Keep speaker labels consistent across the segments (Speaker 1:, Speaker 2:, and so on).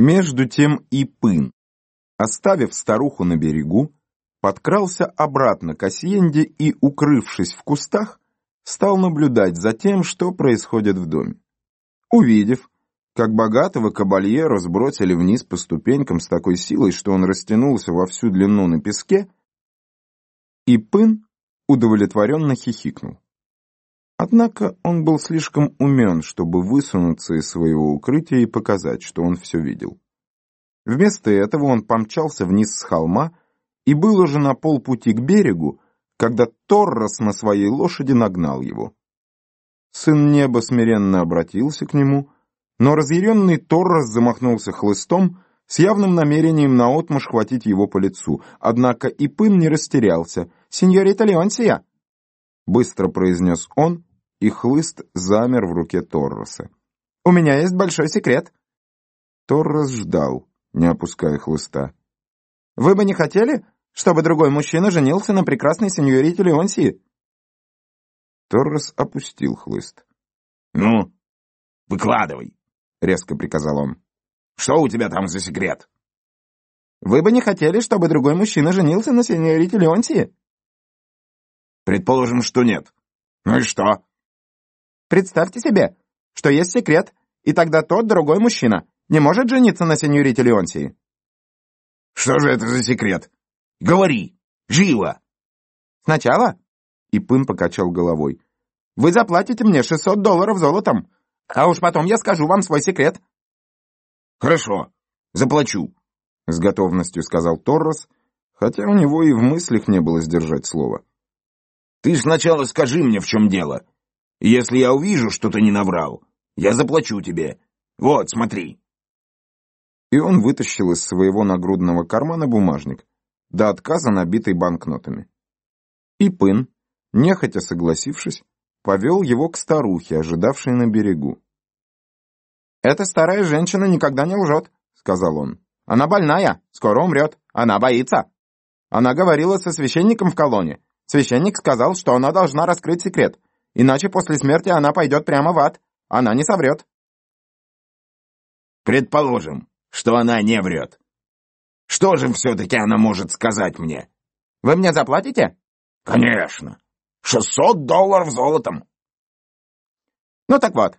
Speaker 1: Между тем и Пын, оставив старуху на берегу, подкрался обратно к Асьенде и, укрывшись в кустах, стал наблюдать за тем, что происходит в доме. Увидев, как богатого кабальера сбросили вниз по ступенькам с такой силой, что он растянулся во всю длину на песке, и Пын удовлетворенно хихикнул. Однако он был слишком умен, чтобы высунуться из своего укрытия и показать, что он все видел. Вместо этого он помчался вниз с холма и был уже на полпути к берегу, когда Торрос на своей лошади нагнал его. Сын неба смиренно обратился к нему, но разъяренный Торрос замахнулся хлыстом с явным намерением наотмашь хватить его по лицу, однако и Пын не растерялся. «Сеньорита Леонсия!» — быстро произнес он, и хлыст замер в руке Торроса. «У меня есть большой секрет». Торрос ждал, не опуская хлыста. «Вы бы не хотели, чтобы другой мужчина женился на прекрасной сеньорите Леонсии?» Торрос опустил хлыст.
Speaker 2: «Ну, выкладывай», —
Speaker 1: резко приказал он.
Speaker 2: «Что у тебя там за секрет?»
Speaker 1: «Вы бы не хотели, чтобы другой мужчина женился на сеньорите Леонсии?»
Speaker 2: «Предположим, что нет. Ну и что?»
Speaker 1: Представьте себе, что есть секрет, и тогда тот другой мужчина не может жениться на сеньорите Леонсии.
Speaker 2: Что же это за секрет? Говори, живо.
Speaker 1: Сначала, и Пын покачал головой, вы заплатите мне 600 долларов золотом, а уж потом я скажу вам свой секрет.
Speaker 2: Хорошо, заплачу,
Speaker 1: с готовностью сказал Торрос, хотя у него и в мыслях не было сдержать слово.
Speaker 2: Ты сначала скажи мне, в чем дело, если я увижу, что ты не наврал, я заплачу тебе. Вот, смотри.
Speaker 1: И он вытащил из своего нагрудного кармана бумажник, до отказа набитый банкнотами. И Пын, нехотя согласившись, повел его к старухе, ожидавшей на берегу. «Эта старая женщина никогда не лжет», — сказал он. «Она больная, скоро умрет, она боится. Она говорила со священником в колонне. Священник сказал, что она должна раскрыть секрет, Иначе после смерти она пойдет прямо в ад. Она не соврет.
Speaker 2: Предположим, что она не врет. Что же все-таки она может сказать мне?
Speaker 1: Вы мне заплатите?
Speaker 2: Конечно. Шестьсот долларов золотом.
Speaker 1: Ну так вот.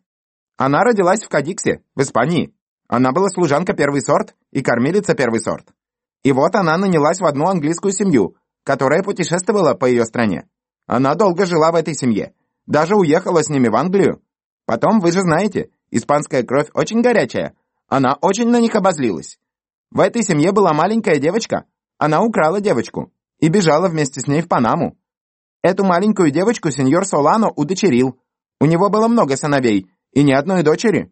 Speaker 1: Она родилась в Кадиксе, в Испании. Она была служанка первый сорт и кормилица первый сорт. И вот она нанялась в одну английскую семью, которая путешествовала по ее стране. Она долго жила в этой семье даже уехала с ними в Англию. Потом, вы же знаете, испанская кровь очень горячая. Она очень на них обозлилась. В этой семье была маленькая девочка. Она украла девочку и бежала вместе с ней в Панаму. Эту маленькую девочку сеньор Солано удочерил. У него было много сыновей и ни одной дочери.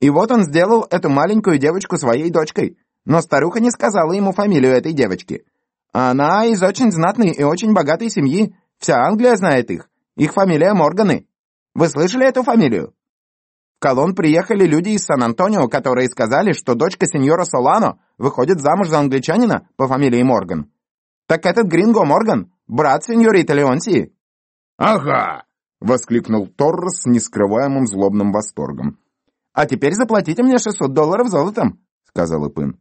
Speaker 1: И вот он сделал эту маленькую девочку своей дочкой. Но старуха не сказала ему фамилию этой девочки. Она из очень знатной и очень богатой семьи. Вся Англия знает их. Их фамилия Морганы. Вы слышали эту фамилию? В Колон приехали люди из Сан-Антонио, которые сказали, что дочка сеньора Солано выходит замуж за англичанина по фамилии Морган. Так этот Гринго Морган, брат сеньориты Леонсии.
Speaker 2: «Ага!»
Speaker 1: — воскликнул Торрес с нескрываемым злобным восторгом. «А теперь заплатите мне 600 долларов золотом», — сказал Ипын.